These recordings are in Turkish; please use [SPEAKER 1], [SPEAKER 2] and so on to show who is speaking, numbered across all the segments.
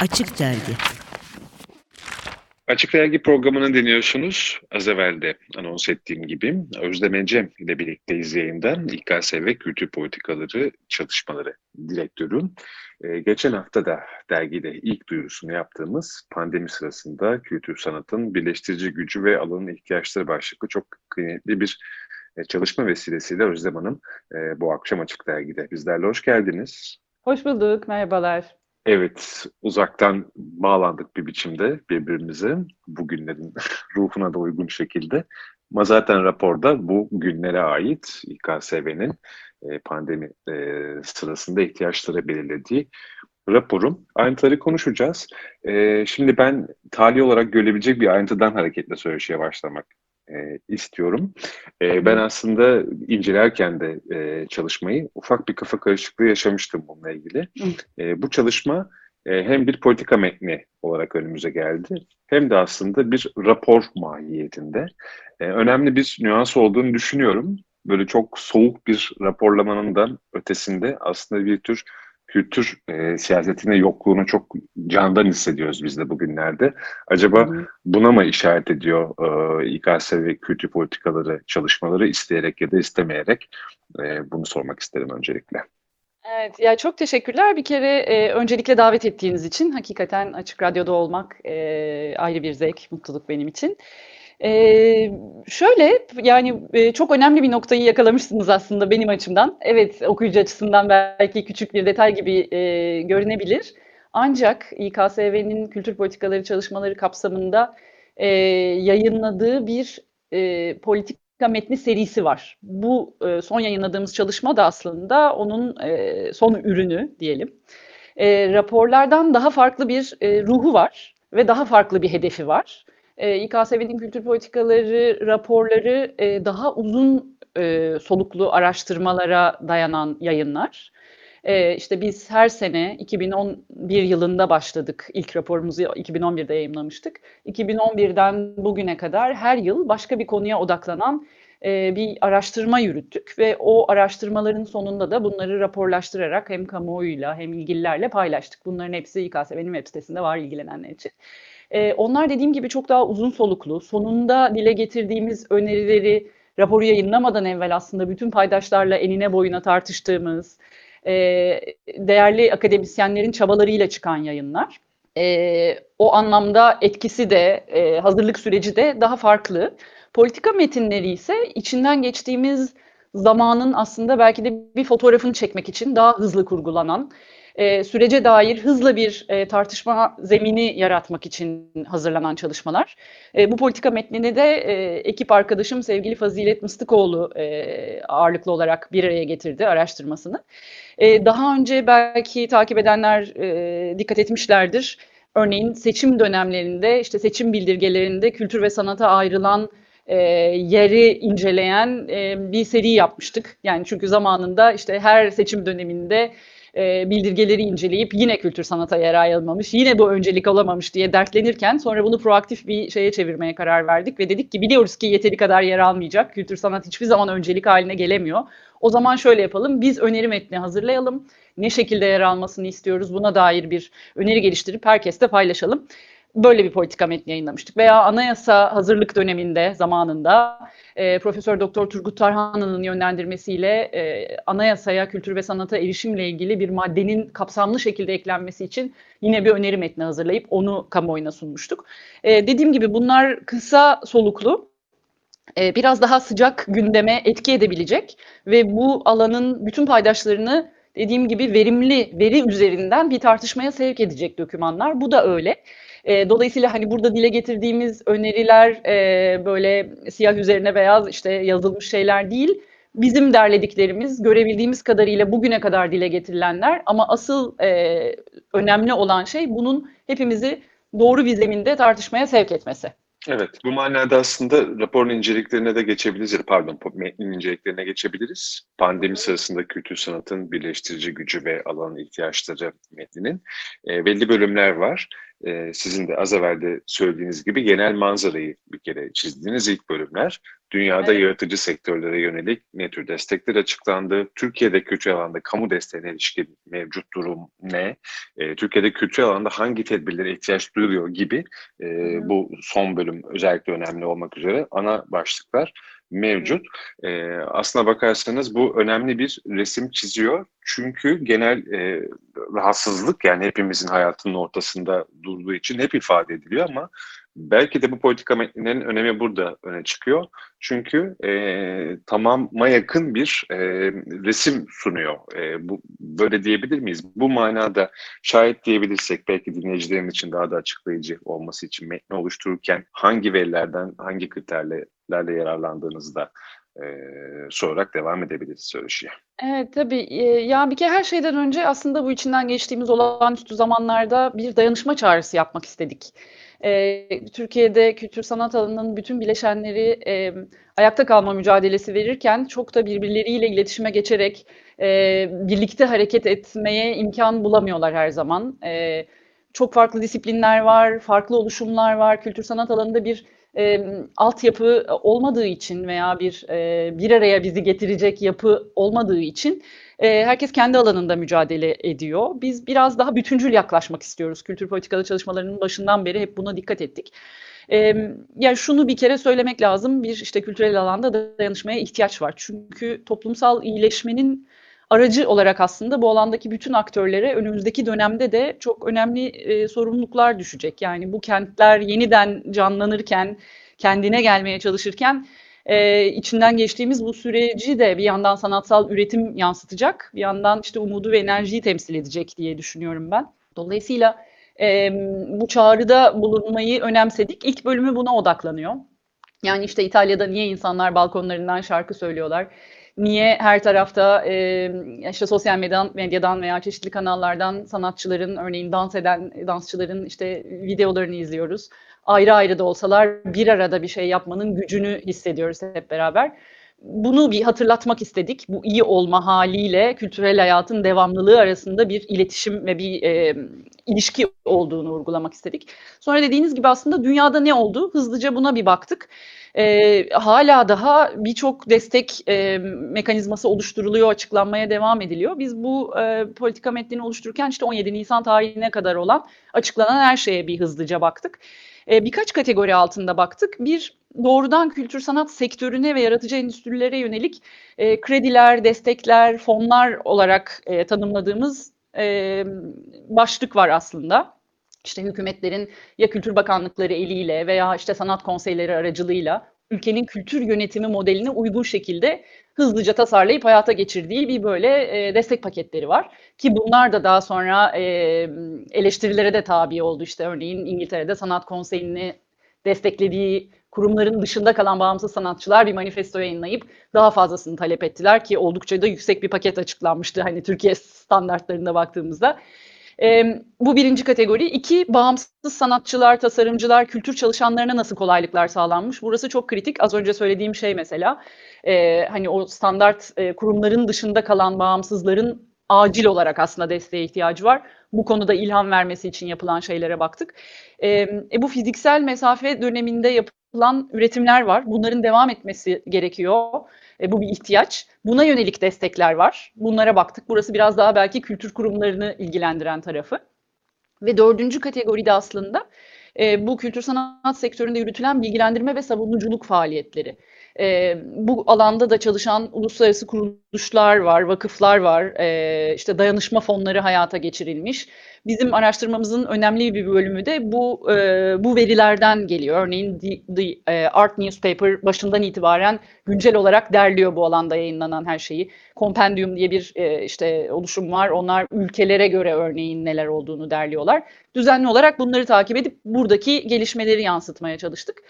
[SPEAKER 1] Açık Dergi
[SPEAKER 2] Açık Dergi programını dinliyorsunuz. Az evvel de anons ettiğim gibi Özlem Ecem ile birlikteyiz yayından. İKSV Kültür Politikaları Çalışmaları Direktörü. Ee, geçen hafta da dergide ilk duyurusunu yaptığımız pandemi sırasında kültür sanatın birleştirici gücü ve alanın ihtiyaçları başlıklı çok kıymetli bir e, çalışma vesilesiyle Özlem Hanım e, bu akşam Açık Dergi'de. Bizlerle hoş geldiniz.
[SPEAKER 3] Hoş bulduk, merhabalar.
[SPEAKER 2] Evet, uzaktan bağlandık bir biçimde birbirimize bugünlerin ruhuna da uygun şekilde. Ama zaten raporda bu günlere ait İKSV'nin e, pandemi e, sırasında ihtiyaçları belirlediği raporum. Ayrıntıları konuşacağız. E, şimdi ben tali olarak görebilecek bir ayrıntıdan hareketle söyleşiye başlamak e, istiyorum. E, ben aslında incelerken de e, çalışmayı ufak bir kafa karışıklığı yaşamıştım bununla ilgili. E, bu çalışma e, hem bir politika metni olarak önümüze geldi hem de aslında bir rapor mahiyetinde. E, önemli bir nüans olduğunu düşünüyorum. Böyle çok soğuk bir raporlamanın da ötesinde aslında bir tür kültür e, siyasetine yokluğunu çok candan hissediyoruz biz de bugünlerde. Acaba buna mı işaret ediyor e, İKS ve kültür politikaları çalışmaları isteyerek ya da istemeyerek? E, bunu sormak isterim öncelikle.
[SPEAKER 3] Evet, ya çok teşekkürler bir kere e, öncelikle davet ettiğiniz için. Hakikaten Açık Radyo'da olmak e, ayrı bir zevk, mutluluk benim için. Ee, şöyle yani e, çok önemli bir noktayı yakalamışsınız aslında benim açımdan. Evet okuyucu açısından belki küçük bir detay gibi e, görünebilir. Ancak İKSV'nin kültür politikaları çalışmaları kapsamında e, yayınladığı bir e, politika metni serisi var. Bu e, son yayınladığımız çalışma da aslında onun e, son ürünü diyelim. E, raporlardan daha farklı bir e, ruhu var ve daha farklı bir hedefi var. E, İKSV'nin kültür politikaları raporları e, daha uzun e, soluklu araştırmalara dayanan yayınlar. E, işte biz her sene 2011 yılında başladık. İlk raporumuzu 2011'de yayınlamıştık. 2011'den bugüne kadar her yıl başka bir konuya odaklanan e, bir araştırma yürüttük ve o araştırmaların sonunda da bunları raporlaştırarak hem kamuoyuyla hem ilgililerle paylaştık. Bunların hepsi İKSV'nin web sitesinde var ilgilenenler için. E, onlar dediğim gibi çok daha uzun soluklu. Sonunda dile getirdiğimiz önerileri raporu yayınlamadan evvel aslında bütün paydaşlarla enine boyuna tartıştığımız, e, değerli akademisyenlerin çabalarıyla çıkan yayınlar. E, o anlamda etkisi de, e, hazırlık süreci de daha farklı. Politika metinleri ise içinden geçtiğimiz zamanın aslında belki de bir fotoğrafını çekmek için daha hızlı kurgulanan, e, sürece dair hızlı bir e, tartışma zemini yaratmak için hazırlanan çalışmalar. E, bu politika metnini de e, ekip arkadaşım sevgili Fazilet Mıstıkoğlu e, ağırlıklı olarak bir araya getirdi araştırmasını. E, daha önce belki takip edenler e, dikkat etmişlerdir. Örneğin seçim dönemlerinde, işte seçim bildirgelerinde kültür ve sanata ayrılan e, yeri inceleyen e, bir seri yapmıştık. Yani çünkü zamanında işte her seçim döneminde e, bildirgeleri inceleyip yine kültür sanata yer ayrılmamış, yine bu öncelik olamamış diye dertlenirken sonra bunu proaktif bir şeye çevirmeye karar verdik ve dedik ki biliyoruz ki yeteri kadar yer almayacak. Kültür sanat hiçbir zaman öncelik haline gelemiyor. O zaman şöyle yapalım. Biz öneri metni hazırlayalım. Ne şekilde yer almasını istiyoruz buna dair bir öneri geliştirip herkesle paylaşalım böyle bir politika metni yayınlamıştık. Veya anayasa hazırlık döneminde zamanında e, Profesör Doktor Turgut Tarhan'ın yönlendirmesiyle e, anayasaya kültür ve sanata erişimle ilgili bir maddenin kapsamlı şekilde eklenmesi için yine bir öneri metni hazırlayıp onu kamuoyuna sunmuştuk. E, dediğim gibi bunlar kısa soluklu e, biraz daha sıcak gündeme etki edebilecek ve bu alanın bütün paydaşlarını dediğim gibi verimli veri üzerinden bir tartışmaya sevk edecek dokümanlar. Bu da öyle. E, dolayısıyla hani burada dile getirdiğimiz öneriler e, böyle siyah üzerine beyaz işte yazılmış şeyler değil. Bizim derlediklerimiz, görebildiğimiz kadarıyla bugüne kadar dile getirilenler ama asıl e, önemli olan şey bunun hepimizi doğru bir zeminde tartışmaya sevk etmesi.
[SPEAKER 2] Evet, bu manada aslında raporun inceliklerine de geçebiliriz, pardon metnin inceliklerine geçebiliriz. Pandemi sırasında kültür sanatın birleştirici gücü ve alan ihtiyaçları metninin e, belli bölümler var. E, sizin de az evvel de söylediğiniz gibi genel manzarayı bir kere çizdiğiniz ilk bölümler. Dünyada evet. yaratıcı sektörlere yönelik ne tür destekler açıklandı? Türkiye'de kültür alanda kamu desteğine ilişkin mevcut durum ne? E, Türkiye'de kültür alanda hangi tedbirlere ihtiyaç duyuluyor gibi e, bu son bölüm özellikle önemli olmak üzere ana başlıklar mevcut. E, aslına bakarsanız bu önemli bir resim çiziyor. Çünkü genel e, rahatsızlık yani hepimizin hayatının ortasında durduğu için hep ifade ediliyor ama belki de bu politika metninin önemi burada öne çıkıyor. Çünkü e, tamama yakın bir e, resim sunuyor. E, bu böyle diyebilir miyiz? Bu manada şayet diyebilirsek belki dinleyicilerin için daha da açıklayıcı olması için metni oluştururken hangi verilerden, hangi kriterlerle yararlandığınızı da e, sorarak devam edebiliriz söyleşiye.
[SPEAKER 3] Evet, tabii. Ya, bir kere her şeyden önce aslında bu içinden geçtiğimiz olağanüstü zamanlarda bir dayanışma çağrısı yapmak istedik. Eee, Türkiye'de kültür sanat alanının bütün bileşenleri, emm, ayakta kalma mücadelesi verirken çok da birbirleriyle iletişime geçerek, eee, birlikte hareket etmeye imkan bulamıyorlar her zaman. Eee, çok farklı disiplinler var, farklı oluşumlar var. Kültür sanat alanında bir Emm, altyapı olmadığı için veya bir, eee, bir araya bizi getirecek yapı olmadığı için, eee, herkes kendi alanında mücadele ediyor. Biz biraz daha bütüncül yaklaşmak istiyoruz. Kültür politikalı çalışmalarının başından beri hep buna dikkat ettik. Emm, ya, şunu bir kere söylemek lazım, bir, işte, kültürel alanda dayanışmaya ihtiyaç var. Çünkü toplumsal iyileşmenin aracı olarak aslında bu alandaki bütün aktörlere önümüzdeki dönemde de çok önemli e, sorumluluklar düşecek. Yani bu kentler yeniden canlanırken, kendine gelmeye çalışırken e, içinden geçtiğimiz bu süreci de bir yandan sanatsal üretim yansıtacak, bir yandan işte umudu ve enerjiyi temsil edecek diye düşünüyorum ben. Dolayısıyla e, bu çağrıda bulunmayı önemsedik. İlk bölümü buna odaklanıyor. Yani işte İtalya'da niye insanlar balkonlarından şarkı söylüyorlar? Niye her tarafta e, işte sosyal medyadan, medyadan veya çeşitli kanallardan sanatçıların örneğin dans eden dansçıların işte videolarını izliyoruz. Ayrı ayrı da olsalar bir arada bir şey yapmanın gücünü hissediyoruz hep beraber. Bunu bir hatırlatmak istedik. Bu iyi olma haliyle kültürel hayatın devamlılığı arasında bir iletişim ve bir e, ilişki olduğunu vurgulamak istedik. Sonra dediğiniz gibi aslında dünyada ne oldu? Hızlıca buna bir baktık e, hala daha birçok destek e, mekanizması oluşturuluyor, açıklanmaya devam ediliyor. Biz bu e, politika metnini oluştururken işte 17 Nisan tarihine kadar olan açıklanan her şeye bir hızlıca baktık. E, birkaç kategori altında baktık. Bir, doğrudan kültür sanat sektörüne ve yaratıcı endüstrilere yönelik e, krediler, destekler, fonlar olarak e, tanımladığımız e, başlık var aslında işte hükümetlerin ya kültür bakanlıkları eliyle veya işte sanat konseyleri aracılığıyla ülkenin kültür yönetimi modeline uygun şekilde hızlıca tasarlayıp hayata geçirdiği bir böyle e, destek paketleri var. Ki bunlar da daha sonra e, eleştirilere de tabi oldu. İşte örneğin İngiltere'de sanat konseyini desteklediği kurumların dışında kalan bağımsız sanatçılar bir manifesto yayınlayıp daha fazlasını talep ettiler ki oldukça da yüksek bir paket açıklanmıştı hani Türkiye standartlarında baktığımızda. E, bu birinci kategori. İki, bağımsız sanatçılar, tasarımcılar, kültür çalışanlarına nasıl kolaylıklar sağlanmış? Burası çok kritik. Az önce söylediğim şey mesela. E, hani o standart e, kurumların dışında kalan bağımsızların acil olarak aslında desteğe ihtiyacı var. Bu konuda ilham vermesi için yapılan şeylere baktık. E, bu fiziksel mesafe döneminde yapılan üretimler var. Bunların devam etmesi gerekiyor. E, bu bir ihtiyaç. Buna yönelik destekler var. Bunlara baktık. Burası biraz daha belki kültür kurumlarını ilgilendiren tarafı. Ve dördüncü kategoride aslında e, bu kültür sanat sektöründe yürütülen bilgilendirme ve savunuculuk faaliyetleri. E, bu alanda da çalışan uluslararası kuruluşlar var, vakıflar var, e, işte dayanışma fonları hayata geçirilmiş. Bizim araştırmamızın önemli bir bölümü de bu e, bu verilerden geliyor. Örneğin The, The Art Newspaper başından itibaren güncel olarak derliyor bu alanda yayınlanan her şeyi. Compendium diye bir e, işte oluşum var. Onlar ülkelere göre örneğin neler olduğunu derliyorlar. Düzenli olarak bunları takip edip buradaki gelişmeleri yansıtmaya çalıştık.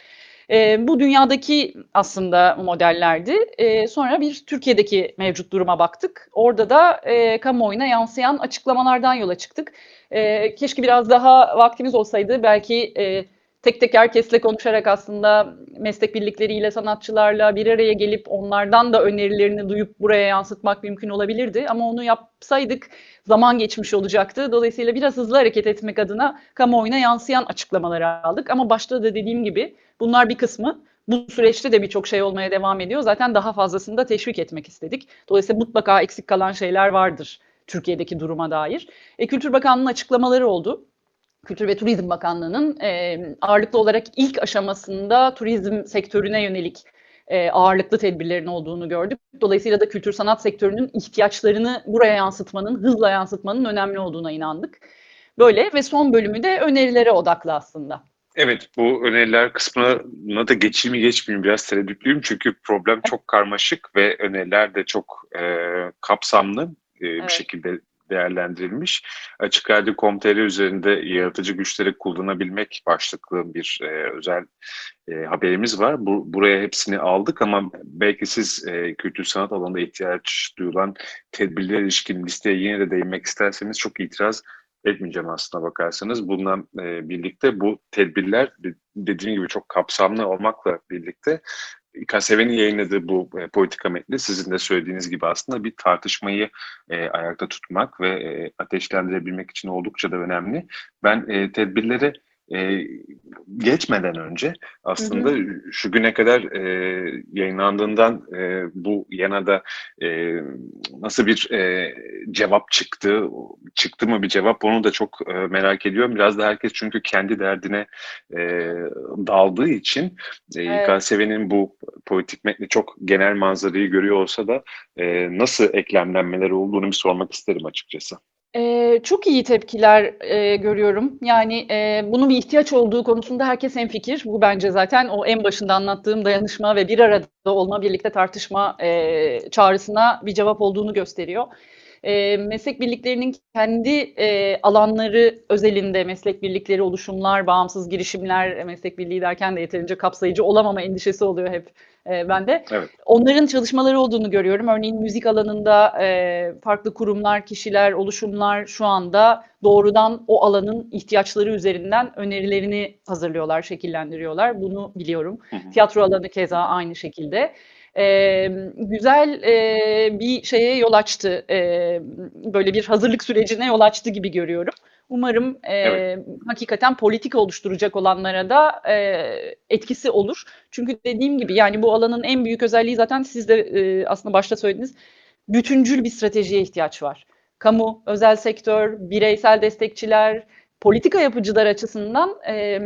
[SPEAKER 3] E, bu dünyadaki aslında modellerdi. E, sonra bir Türkiye'deki mevcut duruma baktık. Orada da e, kamuoyuna yansıyan açıklamalardan yola çıktık. E, keşke biraz daha vaktimiz olsaydı belki e, tek tek herkesle konuşarak aslında meslek birlikleriyle, sanatçılarla bir araya gelip onlardan da önerilerini duyup buraya yansıtmak mümkün olabilirdi. Ama onu yapsaydık zaman geçmiş olacaktı. Dolayısıyla biraz hızlı hareket etmek adına kamuoyuna yansıyan açıklamaları aldık. Ama başta da dediğim gibi bunlar bir kısmı. Bu süreçte de birçok şey olmaya devam ediyor. Zaten daha fazlasını da teşvik etmek istedik. Dolayısıyla mutlaka eksik kalan şeyler vardır Türkiye'deki duruma dair. E, Kültür Bakanlığı'nın açıklamaları oldu. Kültür ve Turizm Bakanlığı'nın e, ağırlıklı olarak ilk aşamasında turizm sektörüne yönelik e, ağırlıklı tedbirlerin olduğunu gördük. Dolayısıyla da kültür sanat sektörünün ihtiyaçlarını buraya yansıtmanın, hızla yansıtmanın önemli olduğuna inandık. Böyle ve son bölümü de önerilere odaklı aslında.
[SPEAKER 2] Evet, bu öneriler kısmına da geçeyim mi geçmeyeyim biraz tereddütlüyüm çünkü problem çok karmaşık ve öneriler de çok e, kapsamlı e, evet. bir şekilde değerlendirilmiş. Açık Radyo.com.tr üzerinde yaratıcı güçleri kullanabilmek başlıklı bir e, özel e, haberimiz var. Bu, buraya hepsini aldık ama belki siz e, kültür sanat alanında ihtiyaç duyulan tedbirler ilişkin listeye yine de değinmek isterseniz çok itiraz etmeyeceğim aslına bakarsanız. Bununla e, birlikte bu tedbirler dediğim gibi çok kapsamlı olmakla birlikte KSV'nin yayınladığı bu e, politika metni sizin de söylediğiniz gibi aslında bir tartışmayı e, ayakta tutmak ve e, ateşlendirebilmek için oldukça da önemli. Ben e, tedbirleri e, geçmeden önce aslında hı hı. şu güne kadar e, yayınlandığından e, bu yana da e, nasıl bir e, cevap çıktı, çıktı mı bir cevap onu da çok e, merak ediyorum. Biraz da herkes çünkü kendi derdine e, daldığı için e, evet. İKSV'nin bu politik metni çok genel manzarayı görüyor olsa da e, nasıl eklemlenmeleri olduğunu bir sormak isterim açıkçası.
[SPEAKER 3] Eee, çok iyi tepkiler, eee, görüyorum. Yani, eee, bunun bir ihtiyaç olduğu konusunda herkes hemfikir. Bu bence zaten o en başında anlattığım dayanışma ve bir arada olma, birlikte tartışma, eee, çağrısına bir cevap olduğunu gösteriyor. Eee, meslek birliklerinin kendi, eee, alanları özelinde meslek birlikleri, oluşumlar, bağımsız girişimler, meslek birliği derken de yeterince kapsayıcı olamama endişesi oluyor hep e, ben de. Evet. Onların çalışmaları olduğunu görüyorum. Örneğin müzik alanında e, farklı kurumlar, kişiler, oluşumlar şu anda doğrudan o alanın ihtiyaçları üzerinden önerilerini hazırlıyorlar, şekillendiriyorlar. Bunu biliyorum. Hı hı. Tiyatro alanı keza aynı şekilde. Ee, güzel e, bir şeye yol açtı, e, böyle bir hazırlık sürecine yol açtı gibi görüyorum. Umarım e, evet. hakikaten politik oluşturacak olanlara da e, etkisi olur. Çünkü dediğim gibi yani bu alanın en büyük özelliği zaten siz de e, aslında başta söylediniz. Bütüncül bir stratejiye ihtiyaç var. Kamu, özel sektör, bireysel destekçiler, politika yapıcılar açısından e,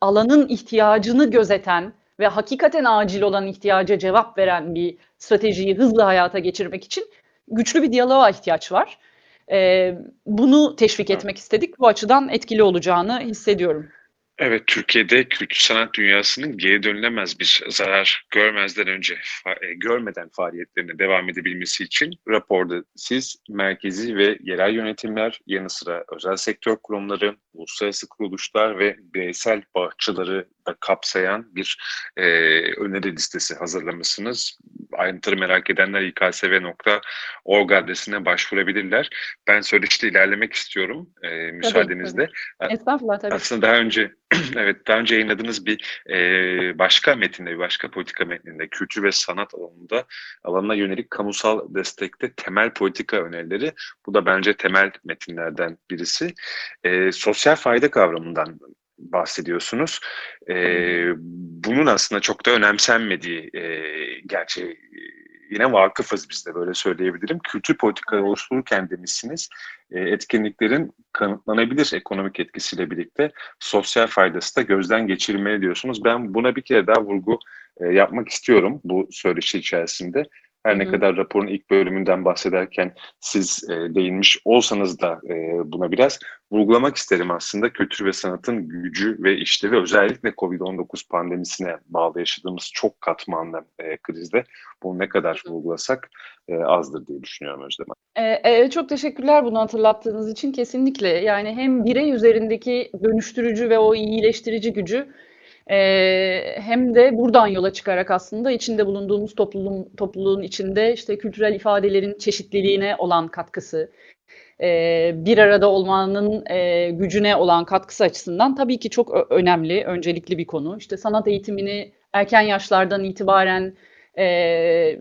[SPEAKER 3] alanın ihtiyacını gözeten ve hakikaten acil olan ihtiyaca cevap veren bir stratejiyi hızlı hayata geçirmek için güçlü bir diyaloğa ihtiyaç var. E, bunu teşvik etmek istedik. Bu açıdan etkili olacağını hissediyorum.
[SPEAKER 2] Evet, Türkiye'de kültür sanat dünyasının geri dönülemez bir zarar görmezden önce e, görmeden faaliyetlerine devam edebilmesi için raporda siz merkezi ve yerel yönetimler yanı sıra özel sektör kurumları, uluslararası kuruluşlar ve bireysel bağışçıları da kapsayan bir e, öneri listesi hazırlamışsınız. Ayrıntıları merak edenler iksv.org adresine başvurabilirler. Ben söyleşte ilerlemek istiyorum e, müsaadenizle.
[SPEAKER 3] Tabii, tabii. Estağfurullah tabii.
[SPEAKER 2] Aslında daha önce evet daha önce yayınladığınız bir e, başka metinde, bir başka politika metninde kültür ve sanat alanında alanına yönelik kamusal destekte temel politika önerileri. Bu da bence temel metinlerden birisi. E, sosyal fayda kavramından bahsediyorsunuz. E, bunun aslında çok da önemsenmediği e, gerçi yine vakıfız biz de böyle söyleyebilirim. Kültür politikaları oluştururken demişsiniz e, etkinliklerin kanıtlanabilir ekonomik etkisiyle birlikte sosyal faydası da gözden geçirilmeli diyorsunuz. Ben buna bir kere daha vurgu e, yapmak istiyorum bu söyleşi içerisinde. Her ne kadar raporun ilk bölümünden bahsederken siz e, değinmiş olsanız da e, buna biraz vurgulamak isterim aslında. Kültür ve sanatın gücü ve işlevi özellikle COVID-19 pandemisine bağlı yaşadığımız çok katmanlı e, krizde bunu ne kadar vurgulasak e, azdır diye düşünüyorum Özlem
[SPEAKER 3] e, e, Çok teşekkürler bunu hatırlattığınız için. Kesinlikle yani hem birey üzerindeki dönüştürücü ve o iyileştirici gücü e, hem de buradan yola çıkarak aslında içinde bulunduğumuz topluluğun, topluluğun içinde işte kültürel ifadelerin çeşitliliğine olan katkısı, e, bir arada olmanın e, gücüne olan katkısı açısından tabii ki çok önemli, öncelikli bir konu. İşte sanat eğitimini erken yaşlardan itibaren e,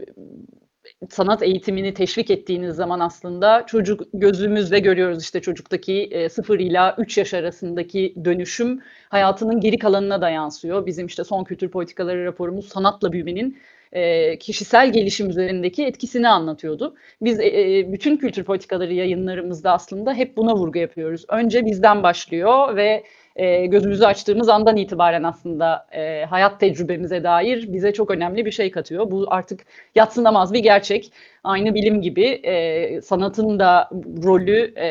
[SPEAKER 3] sanat eğitimini teşvik ettiğiniz zaman aslında çocuk gözümüzle görüyoruz işte çocuktaki e, 0 ila 3 yaş arasındaki dönüşüm hayatının geri kalanına da yansıyor. Bizim işte son kültür politikaları raporumuz sanatla büyümenin e, kişisel gelişim üzerindeki etkisini anlatıyordu. Biz e, e, bütün kültür politikaları yayınlarımızda aslında hep buna vurgu yapıyoruz. Önce bizden başlıyor ve e, gözümüzü açtığımız andan itibaren aslında e, hayat tecrübemize dair bize çok önemli bir şey katıyor. Bu artık yatsınamaz bir gerçek. Aynı bilim gibi e, sanatın da rolü e,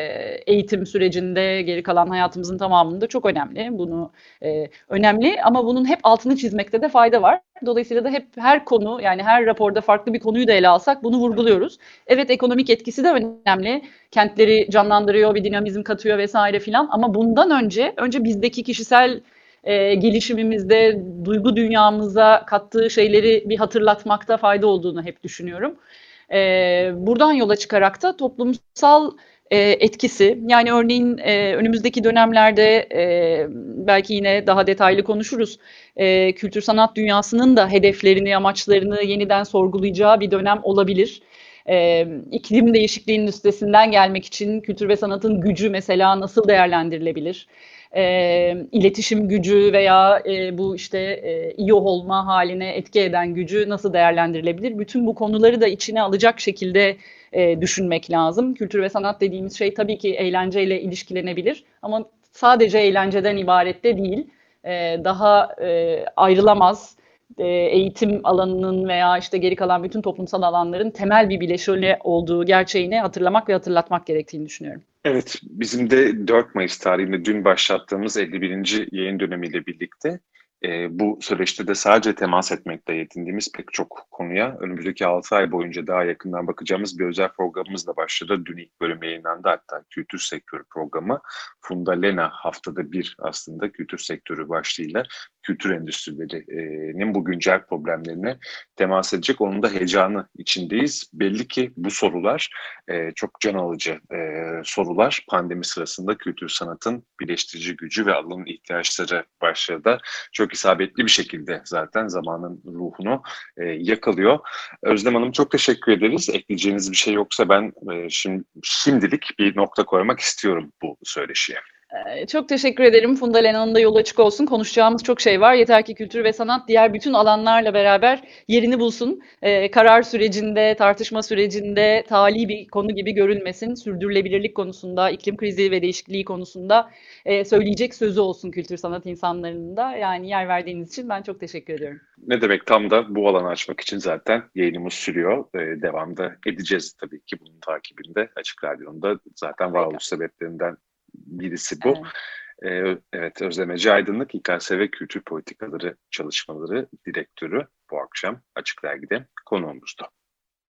[SPEAKER 3] eğitim sürecinde geri kalan hayatımızın tamamında çok önemli. Bunu e, önemli ama bunun hep altını çizmekte de fayda var. Dolayısıyla da hep her konu yani her raporda farklı bir konuyu da ele alsak bunu vurguluyoruz. Evet ekonomik etkisi de önemli. Kentleri canlandırıyor, bir dinamizm katıyor vesaire filan ama bundan önce önce bizdeki kişisel e, gelişimimizde, duygu dünyamıza kattığı şeyleri bir hatırlatmakta fayda olduğunu hep düşünüyorum. E, buradan yola çıkarak da toplumsal e, etkisi yani örneğin e, önümüzdeki dönemlerde e, belki yine daha detaylı konuşuruz e, kültür sanat dünyasının da hedeflerini amaçlarını yeniden sorgulayacağı bir dönem olabilir. E, iklim değişikliğinin üstesinden gelmek için kültür ve sanatın gücü mesela nasıl değerlendirilebilir? E, iletişim gücü veya e, bu işte e, iyi olma haline etki eden gücü nasıl değerlendirilebilir? Bütün bu konuları da içine alacak şekilde e, düşünmek lazım. Kültür ve sanat dediğimiz şey tabii ki eğlenceyle ilişkilenebilir ama sadece eğlenceden ibaret de değil. E, daha e, ayrılamaz eğitim alanının veya işte geri kalan bütün toplumsal alanların temel bir bileşeni olduğu gerçeğini hatırlamak ve hatırlatmak gerektiğini düşünüyorum.
[SPEAKER 2] Evet, bizim de 4 Mayıs tarihinde dün başlattığımız 51. yayın dönemiyle birlikte e, bu süreçte de sadece temas etmekte yetindiğimiz pek çok konuya önümüzdeki 6 ay boyunca daha yakından bakacağımız bir özel programımız da başladı. Dün ilk bölüm yayınlandı hatta kültür sektörü programı. Funda Lena haftada bir aslında kültür sektörü başlığıyla kültür endüstrilerinin bu güncel problemlerine temas edecek. Onun da heyecanı içindeyiz. Belli ki bu sorular e, çok can alıcı e, sorular. Pandemi sırasında kültür sanatın birleştirici gücü ve alanın ihtiyaçları başlığı da çok isabetli bir şekilde zaten zamanın ruhunu e, yakalıyor. Özlem Hanım çok teşekkür ederiz. Ekleyeceğiniz bir şey yoksa ben şimdi, şimdilik bir nokta koymak istiyorum bu söyleşiye.
[SPEAKER 3] Çok teşekkür ederim. Funda Lena'nın da yolu açık olsun. Konuşacağımız çok şey var. Yeter ki kültür ve sanat diğer bütün alanlarla beraber yerini bulsun. Ee, karar sürecinde, tartışma sürecinde tali bir konu gibi görülmesin. Sürdürülebilirlik konusunda, iklim krizi ve değişikliği konusunda e, söyleyecek sözü olsun kültür sanat insanlarının da. Yani yer verdiğiniz için ben çok teşekkür ediyorum.
[SPEAKER 2] Ne demek tam da bu alanı açmak için zaten yayınımız sürüyor. Ee, devamda edeceğiz tabii ki bunun takibinde. Açık Radyo'nda zaten varoluş sebeplerinden birisi bu. Evet. Ee, evet, Özlem Ece Aydınlık İKSV Kültür Politikaları Çalışmaları Direktörü bu akşam Açık Dergi'de konuğumuzdu.